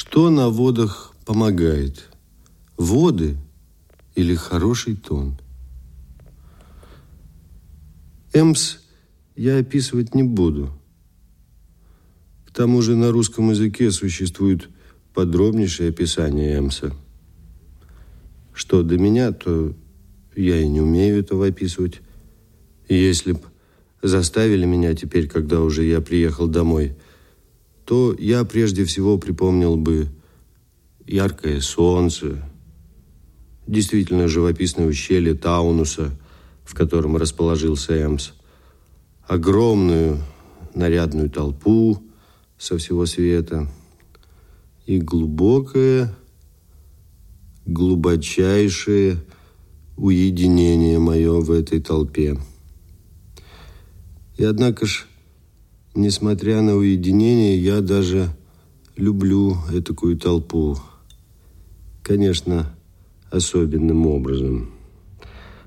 Что на водах помогает? Воды или хороший тон? Эмс я описывать не буду. К тому же на русском языке существует подробнейшее описание Эмса. Что до меня, то я и не умею этого описывать. Если б заставили меня теперь, когда уже я приехал домой, то я прежде всего припомнил бы яркое солнце, действительно живописное ущелье Таунуса, в котором расположился Эмс, огромную нарядную толпу со всего света и глубокое, глубочайшее уединение мое в этой толпе. И однако ж, несмотря на уединение, я даже люблю эту толпу. Конечно, особенным образом.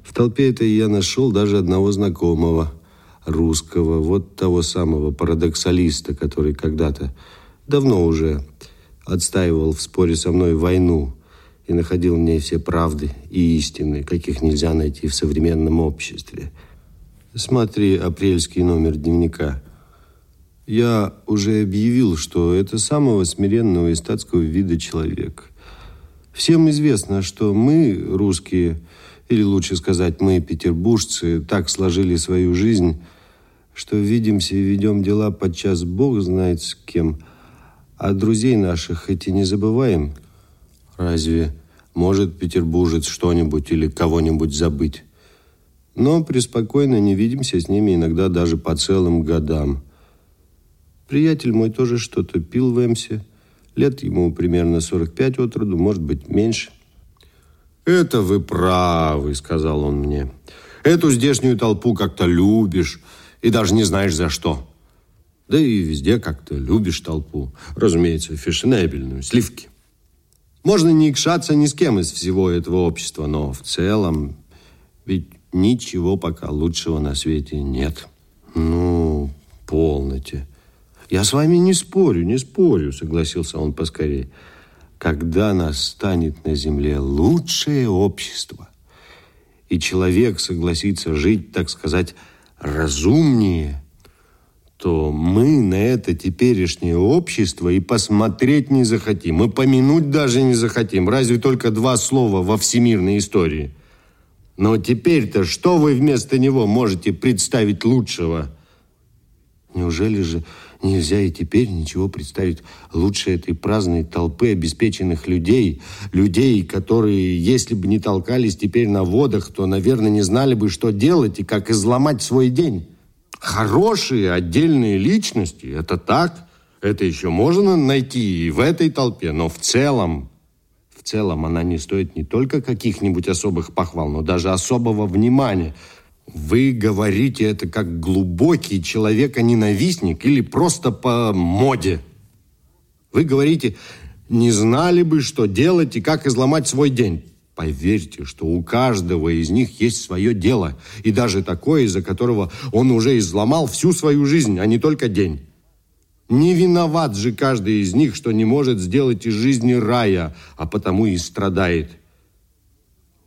В толпе этой я нашел даже одного знакомого, русского, вот того самого парадоксалиста, который когда-то, давно уже, отстаивал в споре со мной войну и находил в ней все правды и истины, каких нельзя найти в современном обществе – Смотри апрельский номер дневника. Я уже объявил, что это самого смиренного и статского вида человек. Всем известно, что мы, русские, или лучше сказать, мы, петербуржцы, так сложили свою жизнь, что видимся и ведем дела подчас Бог знает с кем, а друзей наших эти не забываем. Разве может петербуржец что-нибудь или кого-нибудь забыть? но преспокойно не видимся с ними иногда даже по целым годам. Приятель мой тоже что-то пил в Эмсе. Лет ему примерно 45 от роду, может быть, меньше. «Это вы правы», — сказал он мне. «Эту здешнюю толпу как-то любишь и даже не знаешь за что. Да и везде как-то любишь толпу. Разумеется, фешенебельную, сливки. Можно не икшаться ни с кем из всего этого общества, но в целом ведь Ничего пока лучшего на свете нет. Ну, полноте. Я с вами не спорю, не спорю, согласился он поскорее. Когда настанет на земле лучшее общество, и человек согласится жить, так сказать, разумнее, то мы на это теперешнее общество и посмотреть не захотим, и помянуть даже не захотим. Разве только два слова во всемирной истории – но теперь-то что вы вместо него можете представить лучшего? Неужели же нельзя и теперь ничего представить лучше этой праздной толпы обеспеченных людей, людей, которые, если бы не толкались теперь на водах, то, наверное, не знали бы, что делать и как изломать свой день? Хорошие отдельные личности, это так, это еще можно найти и в этой толпе, но в целом в целом она не стоит не только каких-нибудь особых похвал, но даже особого внимания. Вы говорите это как глубокий человека-ненавистник или просто по моде. Вы говорите, не знали бы, что делать и как изломать свой день. Поверьте, что у каждого из них есть свое дело, и даже такое, из-за которого он уже изломал всю свою жизнь, а не только день. Не виноват же каждый из них, что не может сделать из жизни рая, а потому и страдает.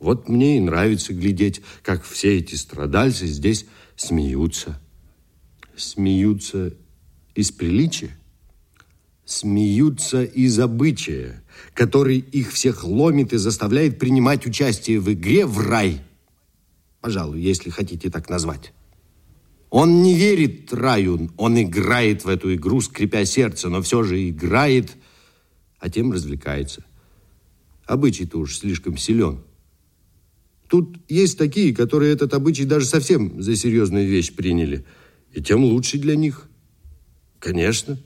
Вот мне и нравится глядеть, как все эти страдальцы здесь смеются. Смеются из приличия? Смеются из обычая, который их всех ломит и заставляет принимать участие в игре в рай. Пожалуй, если хотите так назвать. Он не верит раю, он играет в эту игру, скрипя сердце, но все же играет, а тем развлекается. Обычай-то уж слишком силен. Тут есть такие, которые этот обычай даже совсем за серьезную вещь приняли. И тем лучше для них. Конечно,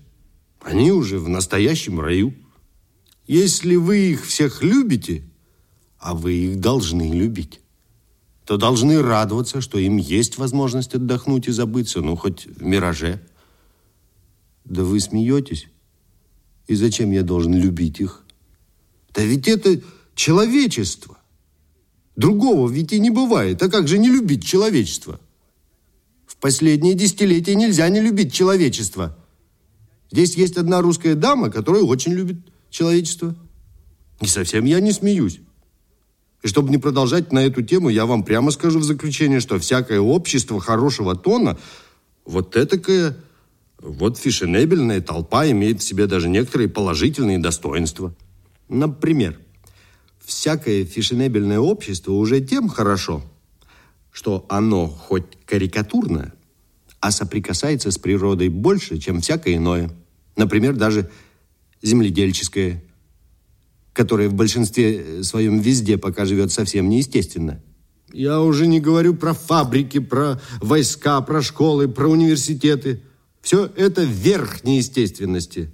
они уже в настоящем раю. Если вы их всех любите, а вы их должны любить, то должны радоваться, что им есть возможность отдохнуть и забыться, ну, хоть в мираже. Да вы смеетесь? И зачем я должен любить их? Да ведь это человечество. Другого ведь и не бывает. А как же не любить человечество? В последние десятилетия нельзя не любить человечество. Здесь есть одна русская дама, которая очень любит человечества. И совсем я не смеюсь. И чтобы не продолжать на эту тему, я вам прямо скажу в заключение, что всякое общество хорошего тона, вот этакое, вот фешенебельная толпа имеет в себе даже некоторые положительные достоинства. Например, всякое фешенебельное общество уже тем хорошо, что оно хоть карикатурное, а соприкасается с природой больше, чем всякое иное. Например, даже земледельческое которая в большинстве своем везде пока живет совсем неестественно. Я уже не говорю про фабрики, про войска, про школы, про университеты. Все это верх неестественности.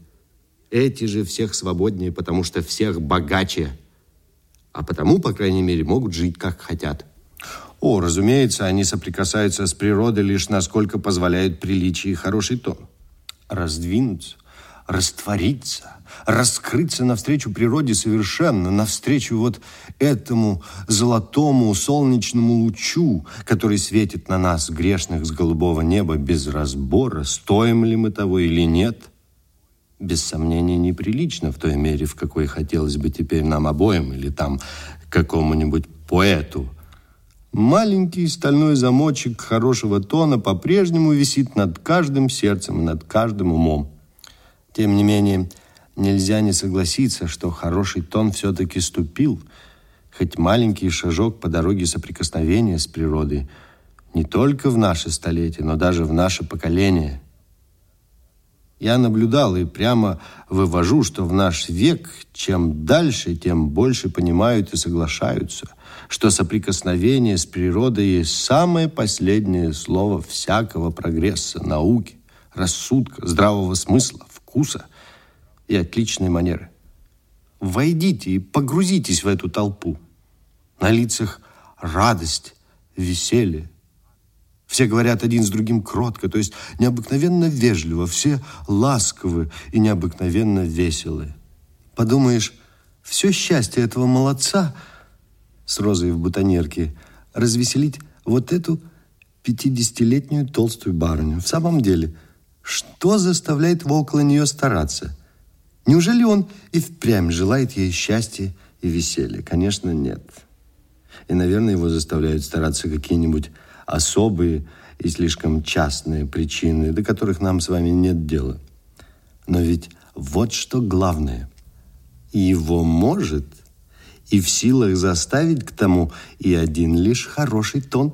Эти же всех свободнее, потому что всех богаче. А потому, по крайней мере, могут жить как хотят. О, разумеется, они соприкасаются с природой лишь насколько позволяют приличие и хороший тон. Раздвинуться, раствориться, раскрыться навстречу природе совершенно, навстречу вот этому золотому солнечному лучу, который светит на нас, грешных с голубого неба, без разбора, стоим ли мы того или нет, без сомнения неприлично в той мере, в какой хотелось бы теперь нам обоим или там какому-нибудь поэту. Маленький стальной замочек хорошего тона по-прежнему висит над каждым сердцем и над каждым умом. Тем не менее, нельзя не согласиться, что хороший тон все-таки ступил, хоть маленький шажок по дороге соприкосновения с природой, не только в наше столетие, но даже в наше поколение. Я наблюдал и прямо вывожу, что в наш век чем дальше, тем больше понимают и соглашаются, что соприкосновение с природой есть самое последнее слово всякого прогресса, науки, рассудка, здравого смысла, вкуса и отличной манеры. Войдите и погрузитесь в эту толпу. На лицах радость, веселье. Все говорят один с другим кротко, то есть необыкновенно вежливо, все ласковы и необыкновенно веселы. Подумаешь, все счастье этого молодца с розой в бутонерке развеселить вот эту пятидесятилетнюю толстую барыню. В самом деле – что заставляет его около нее стараться? Неужели он и впрямь желает ей счастья и веселья? Конечно, нет. И, наверное, его заставляют стараться какие-нибудь особые и слишком частные причины, до которых нам с вами нет дела. Но ведь вот что главное. Его может и в силах заставить к тому и один лишь хороший тон,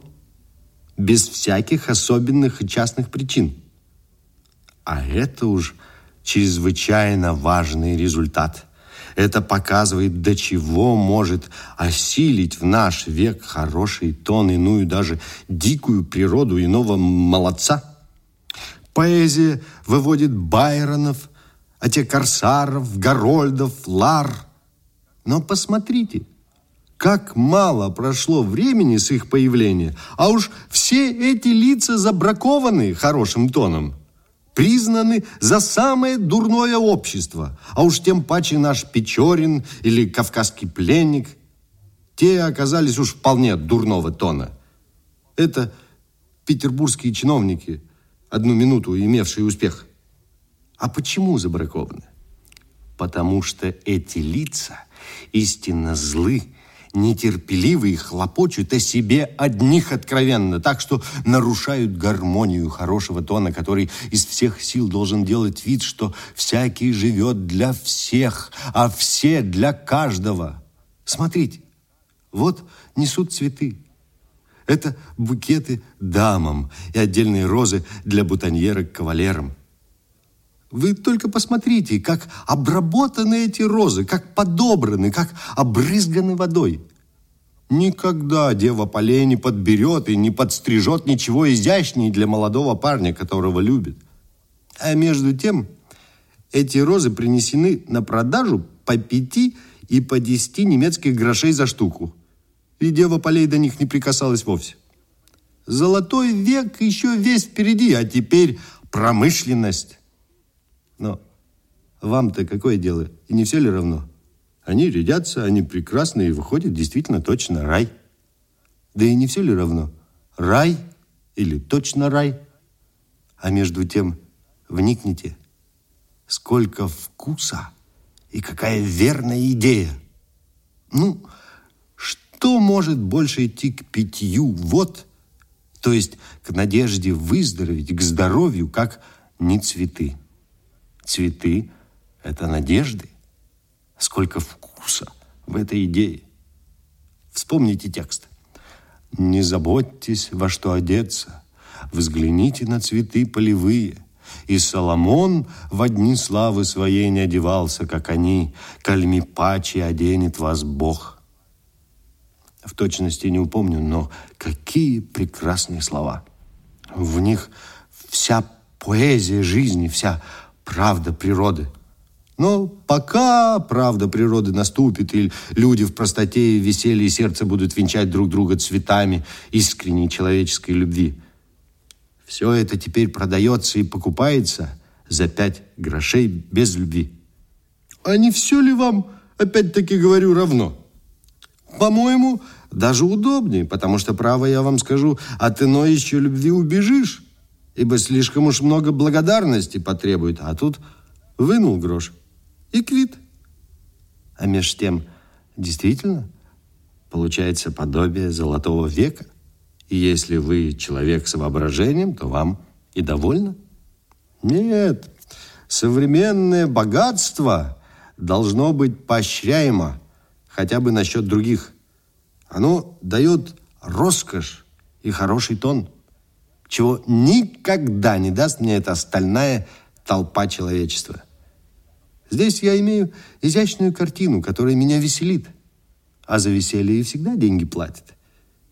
без всяких особенных и частных причин. А это уж чрезвычайно важный результат. Это показывает, до чего может осилить в наш век хороший тон, иную даже дикую природу иного молодца. Поэзия выводит Байронов, а те Корсаров, Горольдов, Лар. Но посмотрите, как мало прошло времени с их появления, а уж все эти лица забракованы хорошим тоном – признаны за самое дурное общество, а уж тем паче наш Печорин или кавказский пленник. Те оказались уж вполне дурного тона. Это петербургские чиновники, одну минуту имевшие успех. А почему забракованы? Потому что эти лица истинно злы нетерпеливые хлопочут о себе одних откровенно, так что нарушают гармонию хорошего тона, который из всех сил должен делать вид, что всякий живет для всех, а все для каждого. Смотрите, вот несут цветы. Это букеты дамам и отдельные розы для бутоньерок кавалерам. Вы только посмотрите, как обработаны эти розы, как подобраны, как обрызганы водой. Никогда дева полей не подберет и не подстрижет ничего изящнее для молодого парня, которого любит. А между тем, эти розы принесены на продажу по пяти и по десяти немецких грошей за штуку. И дева полей до них не прикасалась вовсе. Золотой век еще весь впереди, а теперь промышленность. Но вам-то какое дело? И не все ли равно? Они рядятся, они прекрасны, и выходит действительно точно рай. Да и не все ли равно? Рай или точно рай? А между тем, вникните, сколько вкуса И какая верная идея! Ну, что может больше идти к питью вод, то есть к надежде выздороветь, к здоровью, как не цветы? Цветы – это надежды. Сколько вкуса в этой идее. Вспомните текст. «Не заботьтесь, во что одеться, взгляните на цветы полевые». И Соломон в одни славы своей не одевался, как они, кальми пачи оденет вас Бог. В точности не упомню, но какие прекрасные слова. В них вся поэзия жизни, вся правда природы. Но пока правда природы наступит, и люди в простоте и веселье сердца будут венчать друг друга цветами искренней человеческой любви – все это теперь продается и покупается за пять грошей без любви. А не все ли вам, опять-таки говорю, равно? По-моему, даже удобнее, потому что, право я вам скажу, от иной еще любви убежишь, ибо слишком уж много благодарности потребует, а тут вынул грош и квит. А меж тем, действительно, получается подобие золотого века – и если вы человек с воображением, то вам и довольно. Нет, современное богатство должно быть поощряемо хотя бы насчет других. Оно дает роскошь и хороший тон, чего никогда не даст мне эта остальная толпа человечества. Здесь я имею изящную картину, которая меня веселит. А за веселье всегда деньги платят.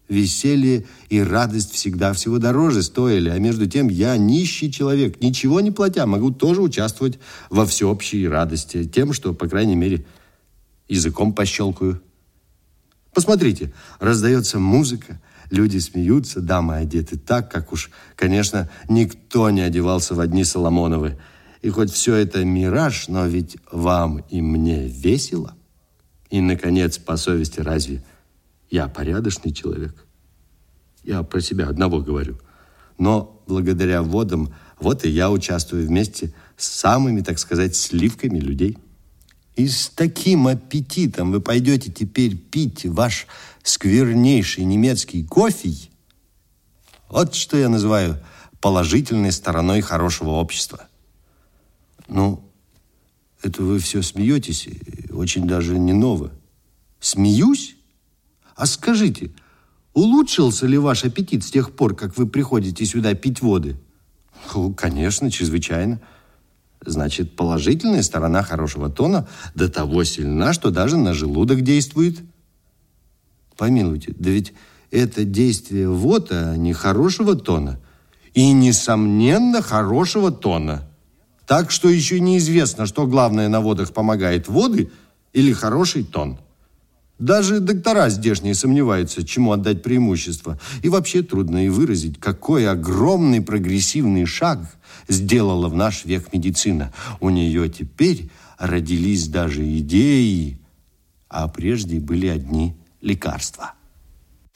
Веселье и радость всегда всего дороже стоили, а между тем я нищий человек, ничего не платя, могу тоже участвовать во всеобщей радости, тем, что, по крайней мере, языком пощелкаю. Посмотрите, раздается музыка, люди смеются, дамы одеты так, как уж, конечно, никто не одевался в одни Соломоновы. И хоть все это мираж, но ведь вам и мне весело. И, наконец, по совести, разве я порядочный человек. Я про себя одного говорю. Но благодаря водам, вот и я участвую вместе с самыми, так сказать, сливками людей. И с таким аппетитом вы пойдете теперь пить ваш сквернейший немецкий кофе. Вот что я называю положительной стороной хорошего общества. Ну, это вы все смеетесь, очень даже не ново. Смеюсь? А скажите, улучшился ли ваш аппетит с тех пор, как вы приходите сюда пить воды? Ну, конечно, чрезвычайно. Значит, положительная сторона хорошего тона до того сильна, что даже на желудок действует. Помилуйте, да ведь это действие вот, а не хорошего тона. И, несомненно, хорошего тона. Так что еще неизвестно, что главное на водах помогает воды или хороший тон. Даже доктора здешние сомневаются, чему отдать преимущество. И вообще трудно и выразить, какой огромный прогрессивный шаг сделала в наш век медицина. У нее теперь родились даже идеи, а прежде были одни лекарства.